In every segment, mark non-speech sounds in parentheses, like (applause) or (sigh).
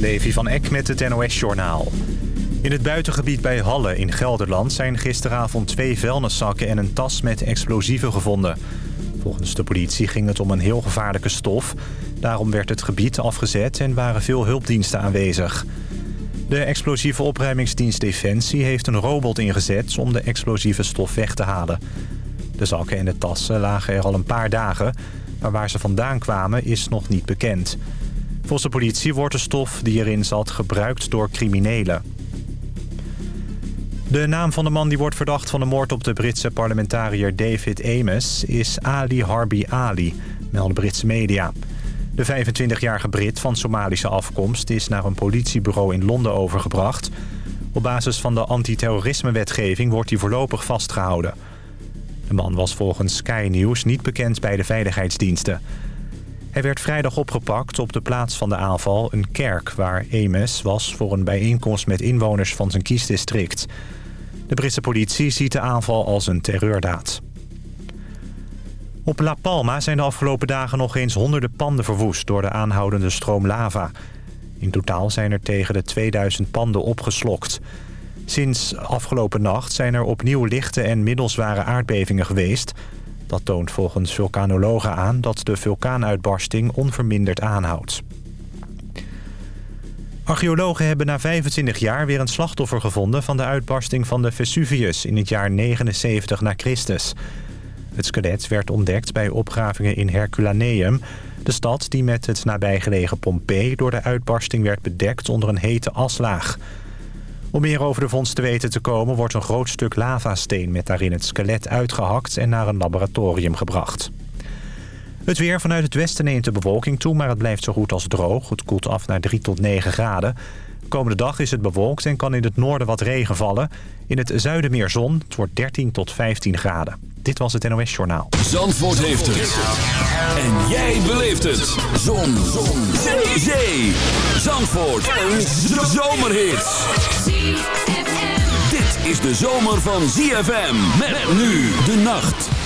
Levi van Eck met het NOS-journaal. In het buitengebied bij Halle in Gelderland zijn gisteravond twee vuilniszakken en een tas met explosieven gevonden. Volgens de politie ging het om een heel gevaarlijke stof. Daarom werd het gebied afgezet en waren veel hulpdiensten aanwezig. De explosieve opruimingsdienst Defensie heeft een robot ingezet om de explosieve stof weg te halen. De zakken en de tassen lagen er al een paar dagen, maar waar ze vandaan kwamen is nog niet bekend. Volgens de politie wordt de stof die erin zat gebruikt door criminelen. De naam van de man die wordt verdacht van de moord op de Britse parlementariër David Ames is Ali Harbi Ali, melden Britse media. De 25-jarige Brit van Somalische afkomst is naar een politiebureau in Londen overgebracht. Op basis van de antiterrorisme-wetgeving wordt hij voorlopig vastgehouden. De man was volgens Sky News niet bekend bij de veiligheidsdiensten. Hij werd vrijdag opgepakt op de plaats van de aanval, een kerk... waar Ames was voor een bijeenkomst met inwoners van zijn kiesdistrict. De Britse politie ziet de aanval als een terreurdaad. Op La Palma zijn de afgelopen dagen nog eens honderden panden verwoest... door de aanhoudende stroom lava. In totaal zijn er tegen de 2000 panden opgeslokt. Sinds afgelopen nacht zijn er opnieuw lichte en middelzware aardbevingen geweest... Dat toont volgens vulkanologen aan dat de vulkaanuitbarsting onverminderd aanhoudt. Archeologen hebben na 25 jaar weer een slachtoffer gevonden... van de uitbarsting van de Vesuvius in het jaar 79 na Christus. Het skelet werd ontdekt bij opgravingen in Herculaneum... de stad die met het nabijgelegen Pompeii... door de uitbarsting werd bedekt onder een hete aslaag... Om meer over de vondst te weten te komen... wordt een groot stuk lavasteen met daarin het skelet uitgehakt... en naar een laboratorium gebracht. Het weer vanuit het westen neemt de bewolking toe... maar het blijft zo goed als droog. Het koelt af naar 3 tot 9 graden. Komende dag is het bewolkt en kan in het noorden wat regen vallen. In het zuiden meer zon. Het wordt 13 tot 15 graden. Dit was het NOS Journaal. Zandvoort heeft het. En jij beleeft het. Zon. zon. Zee. Zee. Zandvoort. Een zomerhit. Dit is de zomer van ZFM. Met nu de nacht.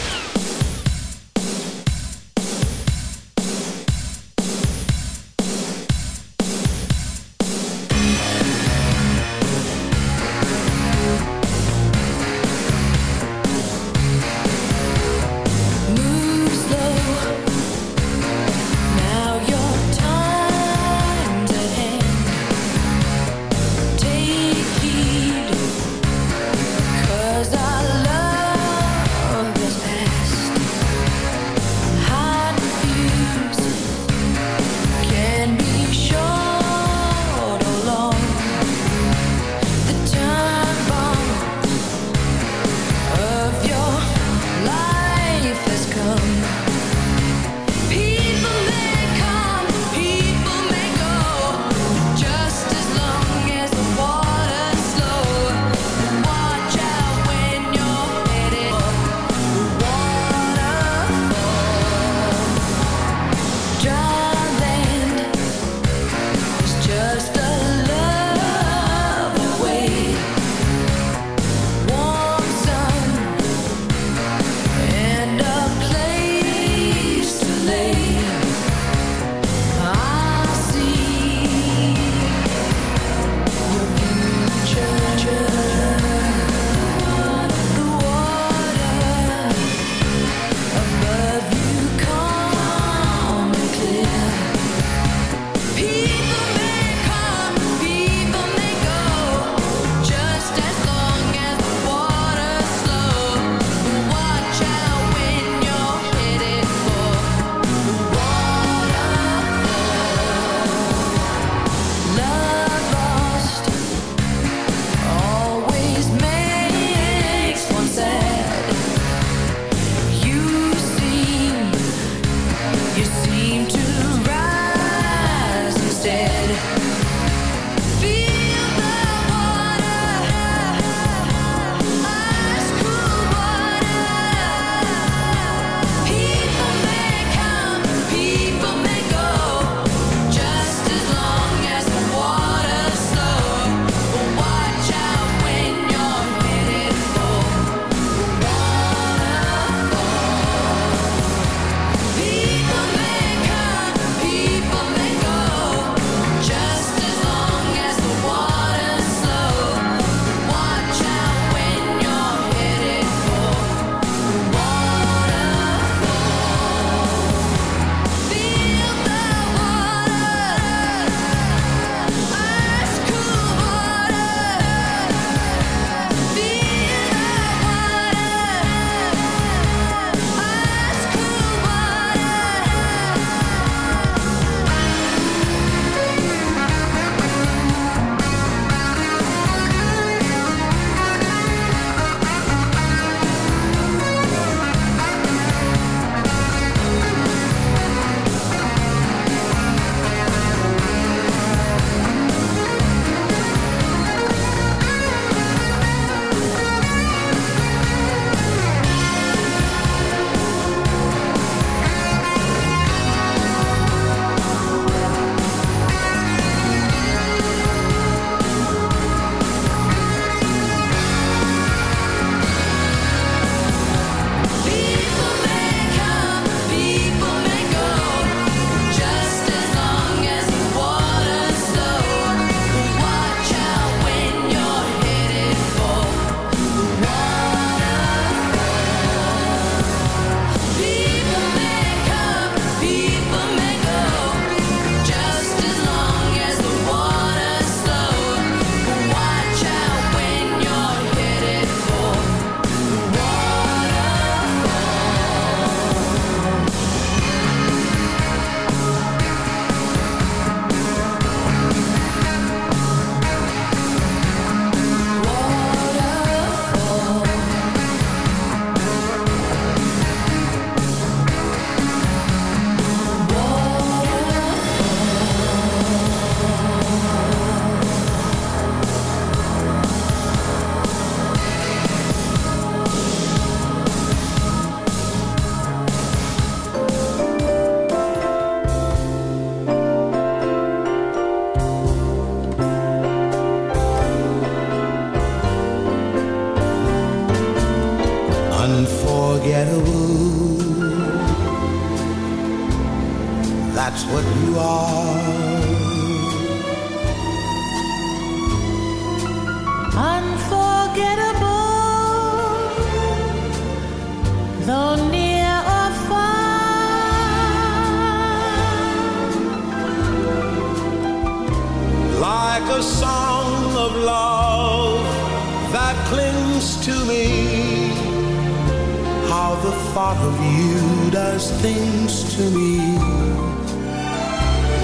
Thought of you does things to me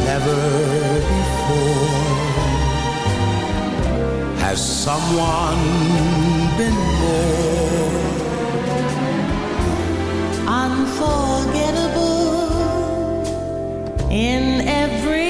never before. Has someone been more unforgettable in every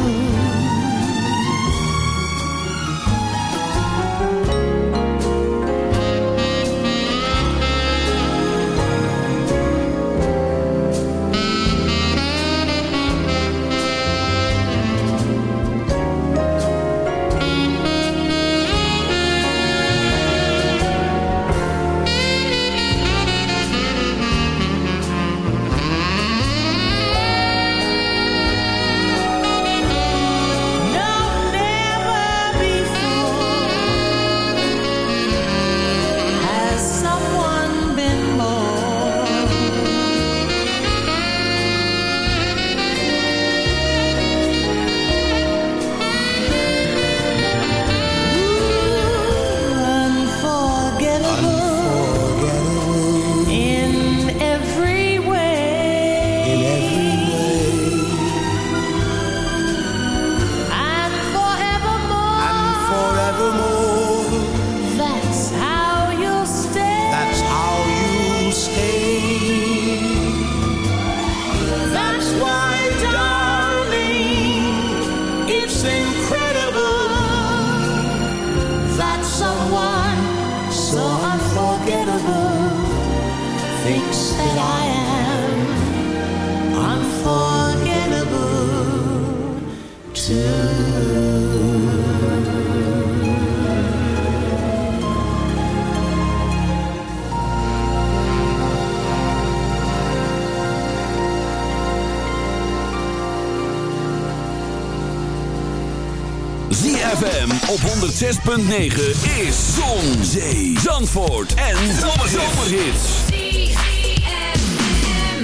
106.9 is Zon, Zee, Zandvoort en Zomerhits.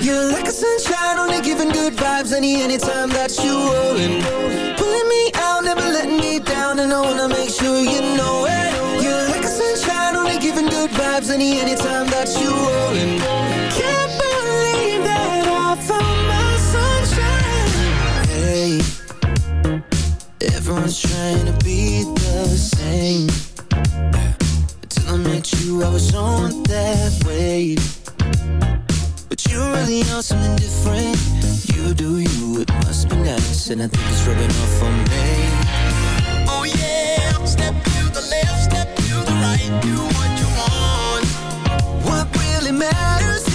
You're like a sunshine, only giving good vibes any anytime that you rollin'. Pulling me out, never letting me down, and I wanna make sure you know it. You're like a sunshine, only giving good vibes any anytime that you rollin'. Can't believe that I found my sunshine. Hey, everyone's trying to really something different. You do you, it must be nice And I think it's rubbing off on me. Oh yeah, step to the left, step to the right Do what you want. What really matters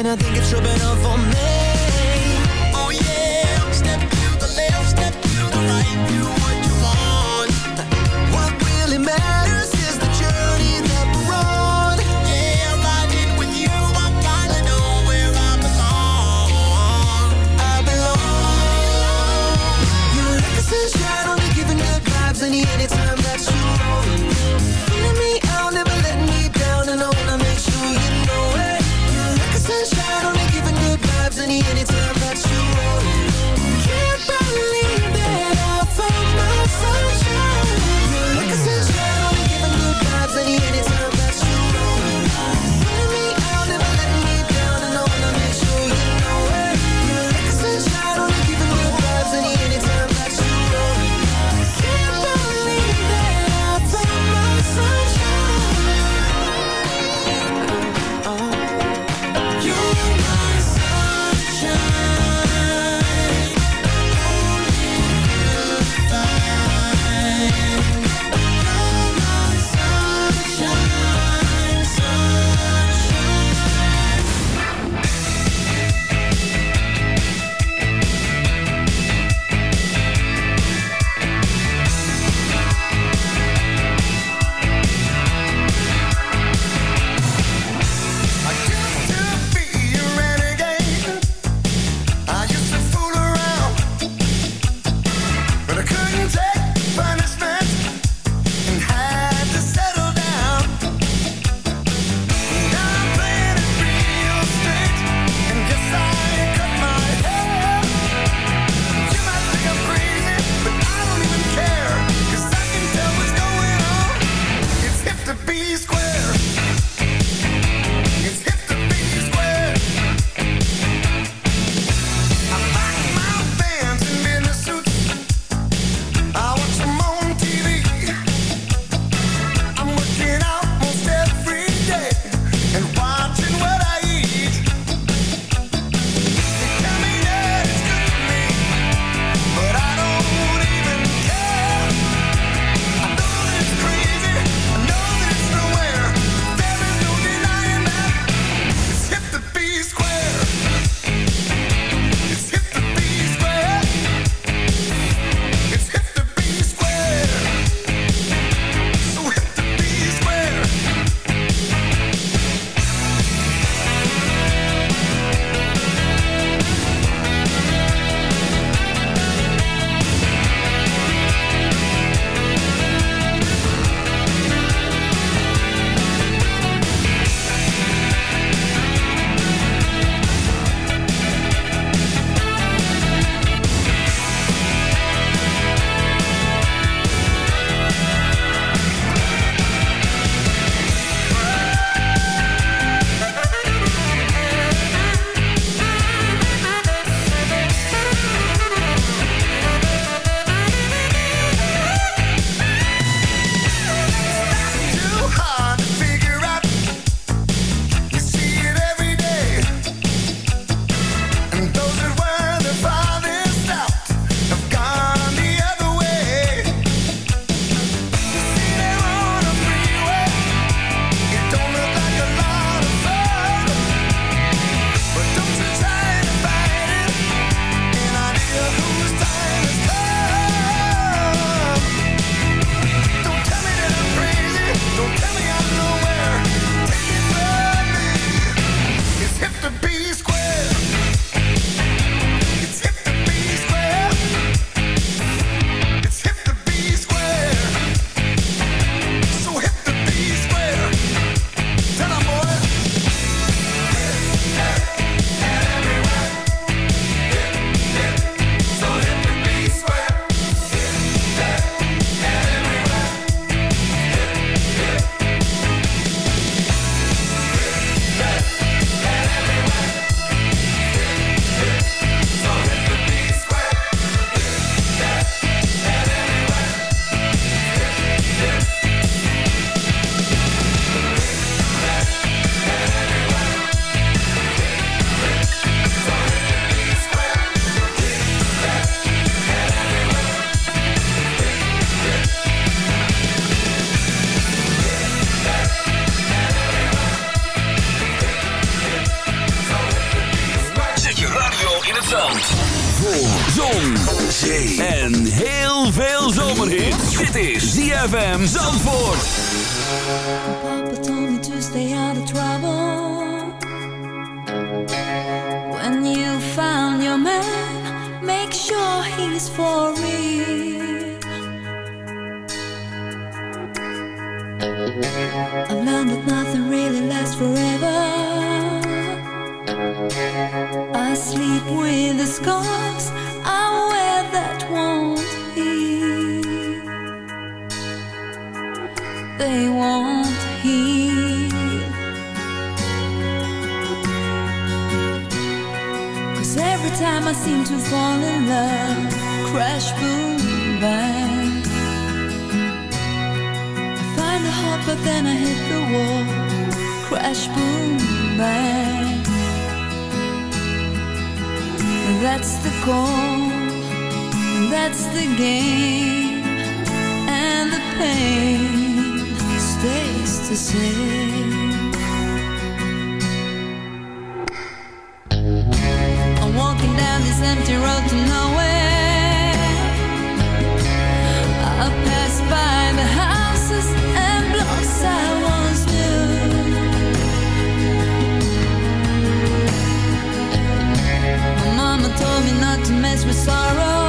And I think it's rubbing off on me mess with sorrow.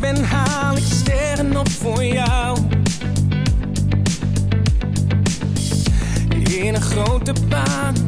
ben, haal ik sterren op voor jou. In een grote baan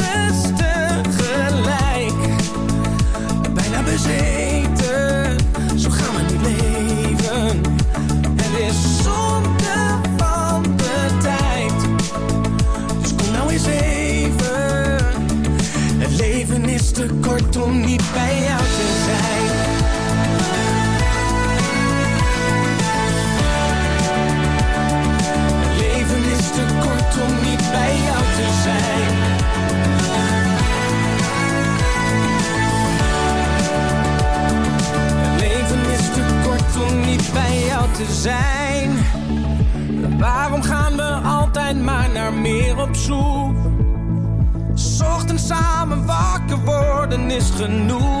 toen niet bij 愤怒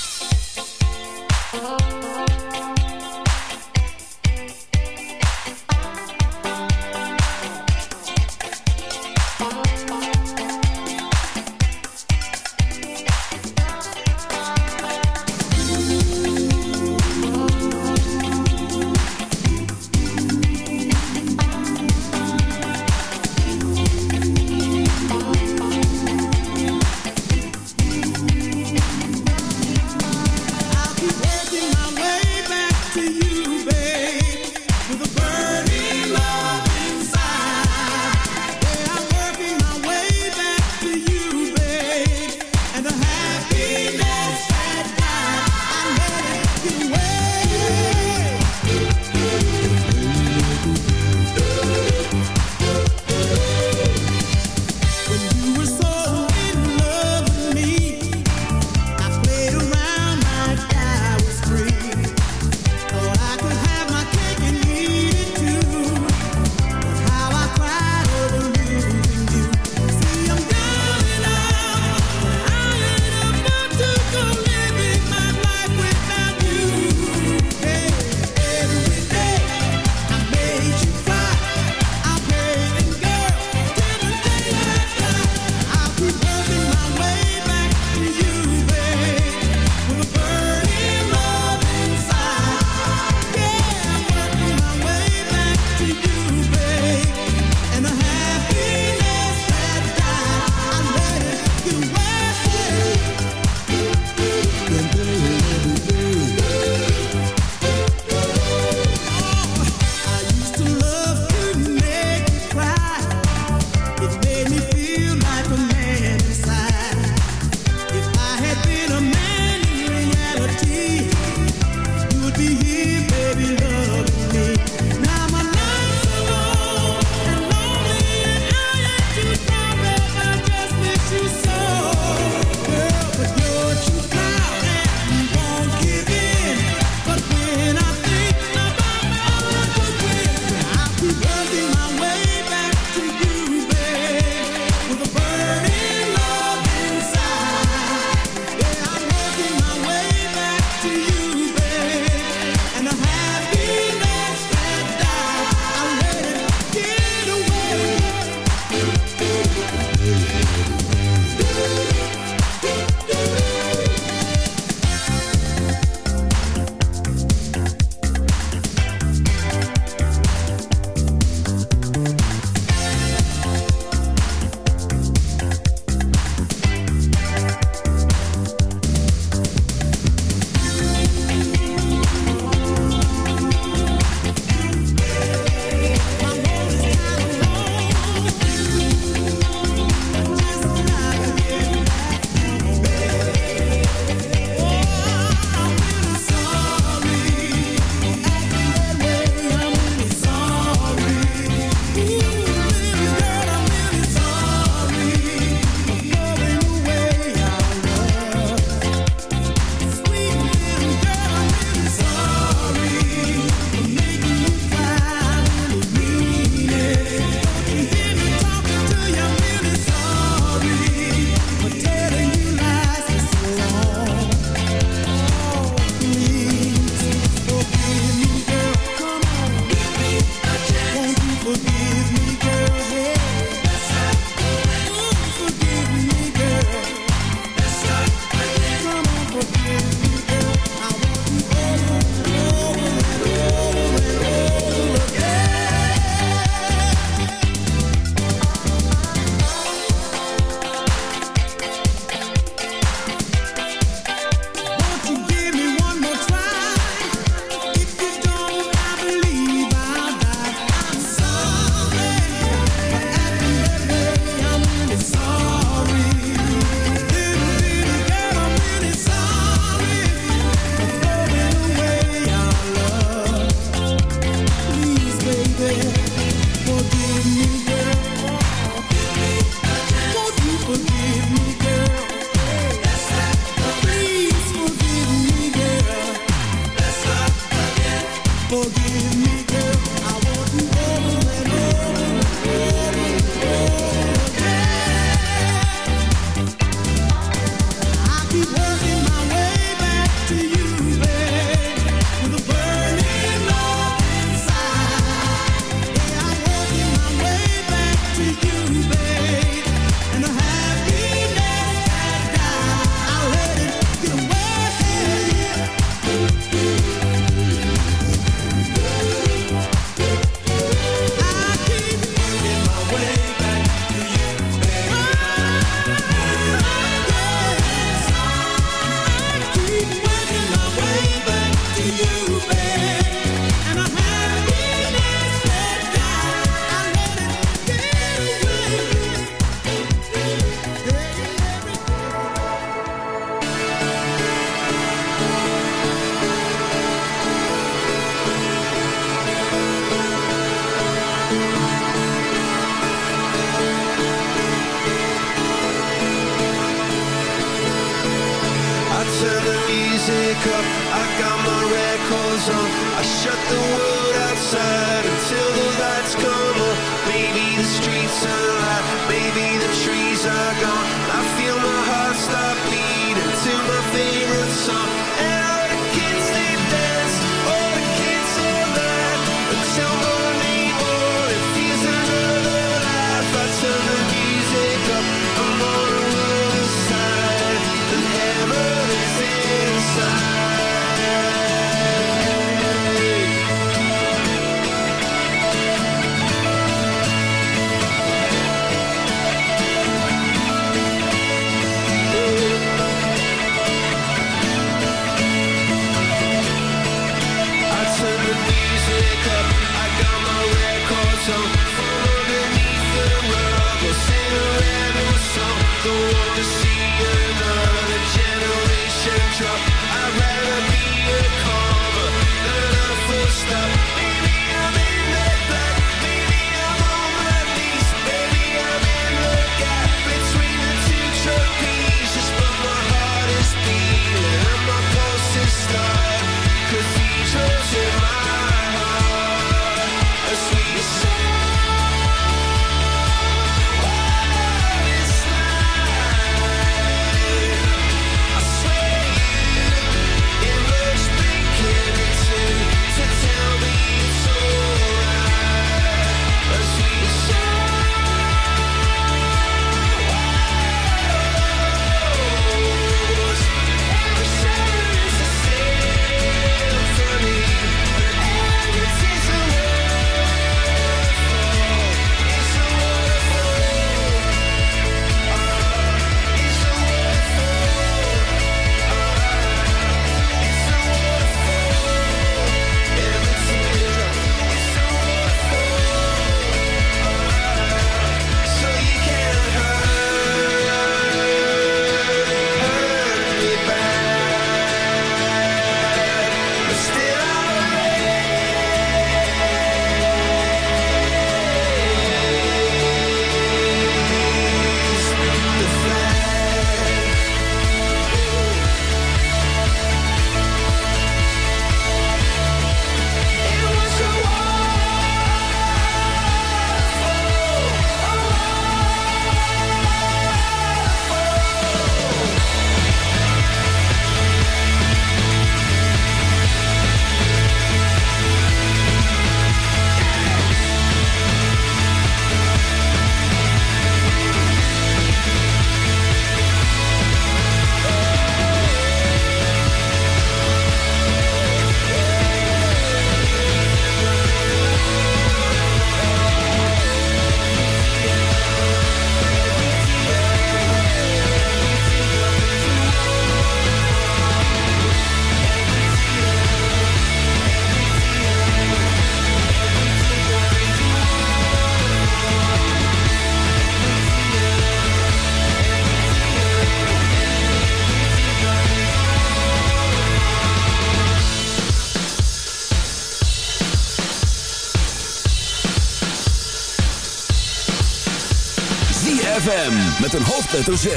hoofdletter Z.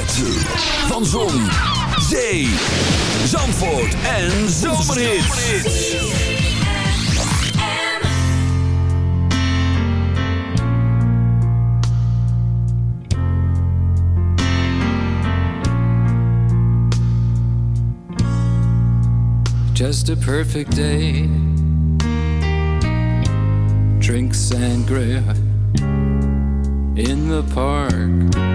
Van Zon, Zee, Zandvoort en Zomerhits. Just a perfect day. Drink sangria in the park.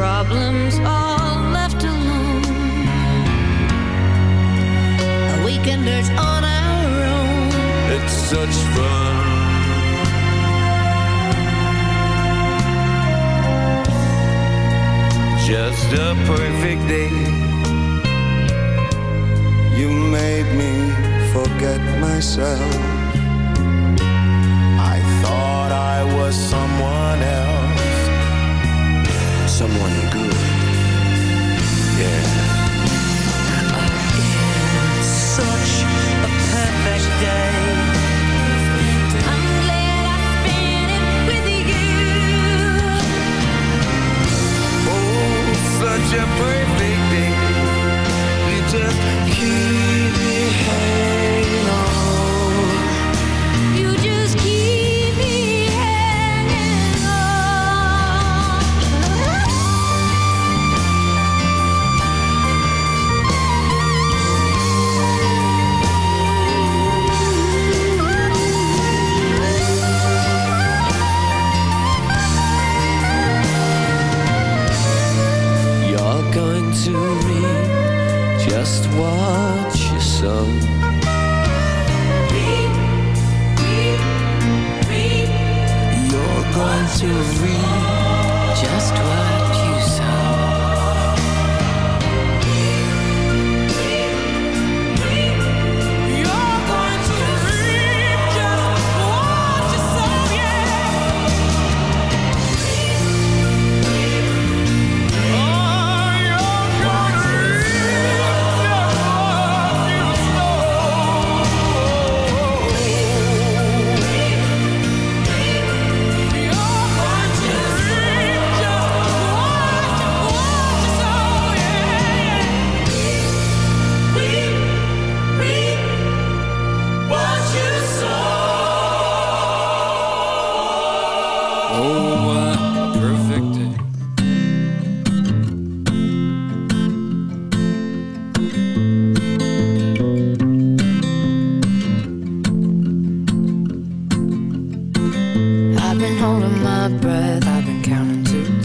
problems all left alone. A weekender's on our own. It's such fun. Just a perfect day. You made me forget myself. I thought I was someone someone.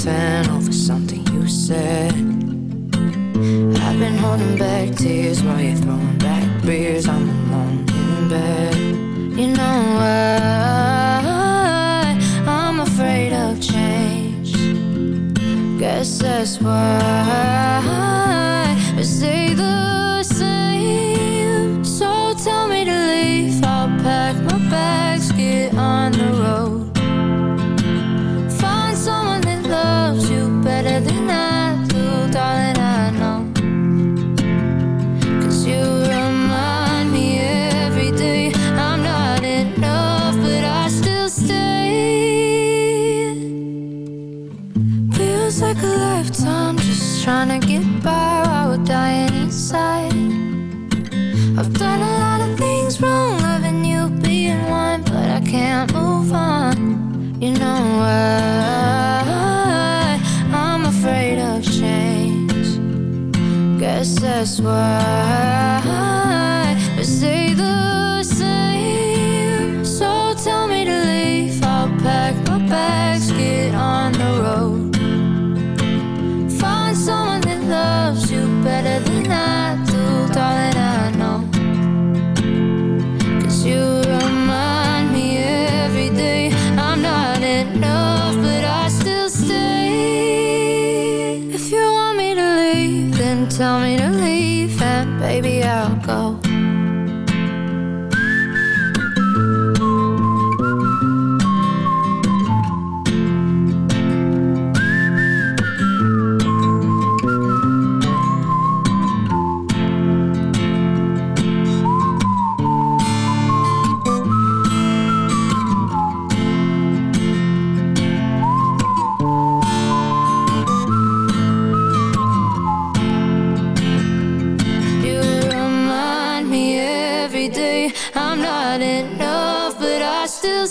over something you said. I've been holding back tears while you're throwing back beers. I'm alone in bed. You know why I'm afraid of change. Guess that's why. this world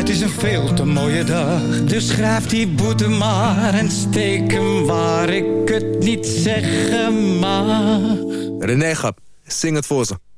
het is een veel te mooie dag. Dus schrijf die boete maar en steek hem waar ik het niet zeggen mag. René Gap, zing het voor ze.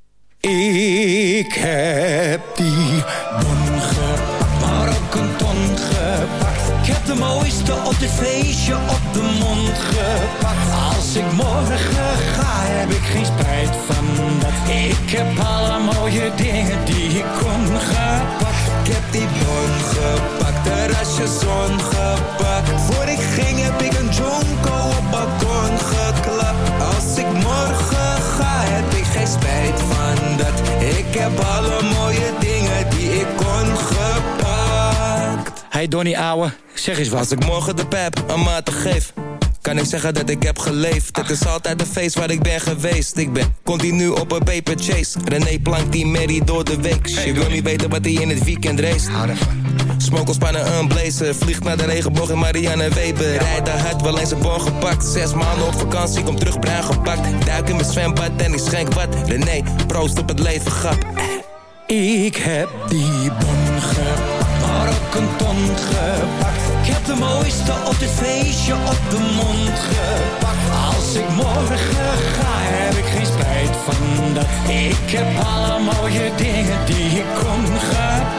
Terrasje zon gepakt. Voor ik ging heb ik een jonko op balkon geklapt. Als ik morgen ga, heb ik geen spijt van dat. Ik heb alle mooie dingen die ik kon gepakt. Hey Donnie ouwe, zeg eens wat. Als ik morgen de pep een maat geef kan ik zeggen dat ik heb geleefd Het is altijd een feest waar ik ben geweest Ik ben continu op een paper chase René plankt die Mary door de week Je wil niet weten wat hij in het weekend race Smokelspannen een blazer Vliegt naar de regenboog in Marianne Weber Rijdt de hard, wel eens een bon gepakt Zes maanden op vakantie, kom terug bruin gepakt Duik in mijn zwembad en ik schenk wat René, proost op het leven, grap Ik heb die bon gepakt, maar ook een ton gepakt. Ik heb de mooiste op dit feestje op de mond gepakt. Als ik morgen ga, heb ik geen spijt van dat. Ik heb alle mooie dingen die ik kon gepakt.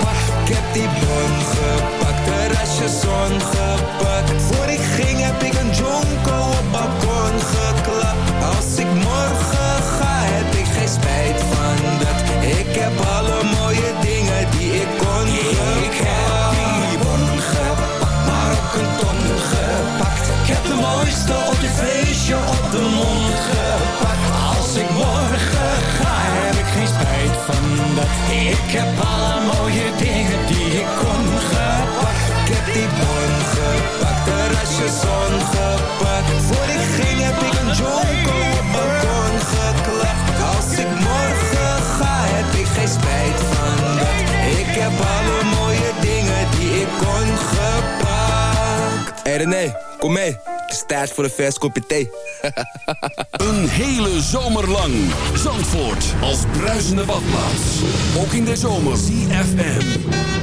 Ik heb die bon gepakt, terrasje zon gepakt. Voor ik ging heb ik een jonko op balkon geklapt. Als ik morgen ga, heb ik geen spijt van dat. Ik heb alle mooie dingen die ik kon Ik heb die bon gepakt, maar ook een ton gepakt. Ik heb de mooiste op dit feestje op de mond gepakt. Als ik morgen ga, heb ik geen spijt van dat. Ik heb alle heb alle mooie dingen die ik kon gepakt. Hé hey René, kom mee Het is tijd voor een vers kopje thee (laughs) Een hele zomer lang. Zandvoort als bruisende badplaats. Ook in de zomer. CFM.